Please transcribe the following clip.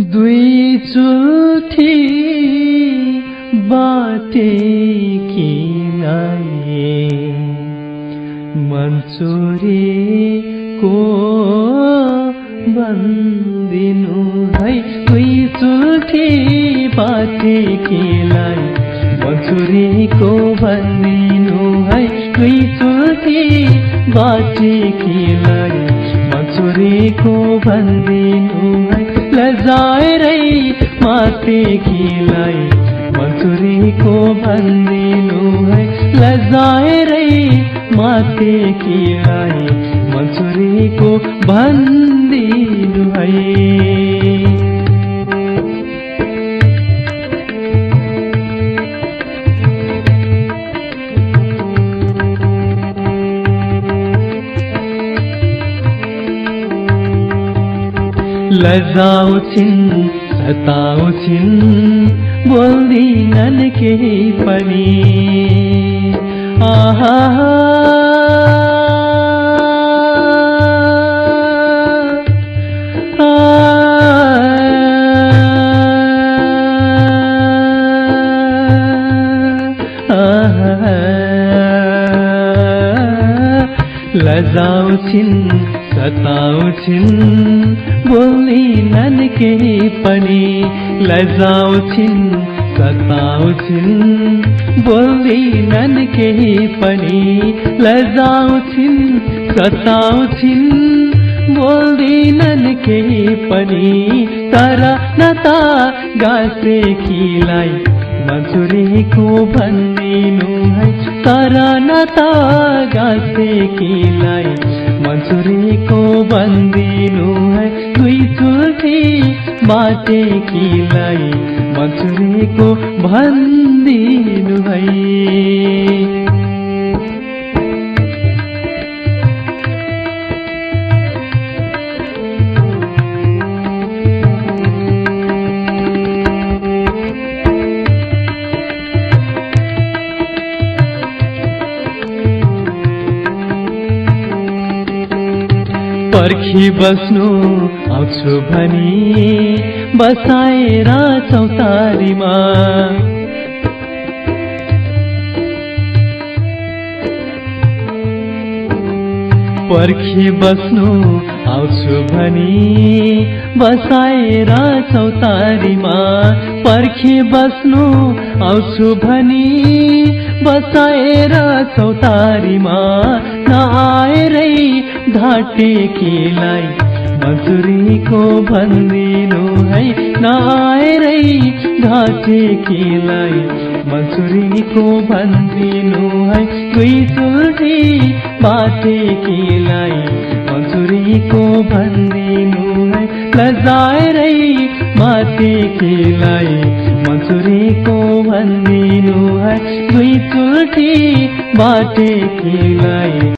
दुई चुल्ठी बाटे किलाई को बन्दिनु है। दुई चुल्ठी बाटे किलाई को बन्दिनु है। दुई चुल्ठी बाटे किलाई को बन्दिनु है लजाएरै मातेकीलाई मन्सुरीको भनिदिनु है लजाएरै मातेकीलाई मन्सुरीको भनिदिनु है लजाउँछिन् सताउँछिन् बोल्दिनन् केही पनि। आहा लजाउँछिन् सताउँछिन्। बोल्दिनन् केही पनि लजाउँछिन् सताउँछिन्। बोल्दिनन् केही पनि लजाउँछिन् सताउँछिन्। बोल्दिनन् केही पनि तर नता गाँसेकीलाई मजुरीको भनिदिनु तर नता गाँसेकीलाई मजुरीको भनिदिनु है दुई चुल्ठी बाटेकीलाई मजुरीको भनिदिनु है। पर्खी बस्नु आउँछु भनी। बसाएर चौतारीमा। पर्खी बस्नु आउँछु भनी। बसाएर चौतारीमा। पर्खी बस्नु आउँछु भनी। बसाएर चौतारीमा। नआएरै ढाटेकीलाई मजुरीको भनिदिनु है नआएरै ढाटेकीलाई मजुरीको भनिदिनु है दुई चुल्ठी बाटेकीलाई मजुरीको भनिदिनु है लजाएरै माटेकीलाई मजुरीको भनिदिनु है दुई चुल्ठी बाटेकीलाई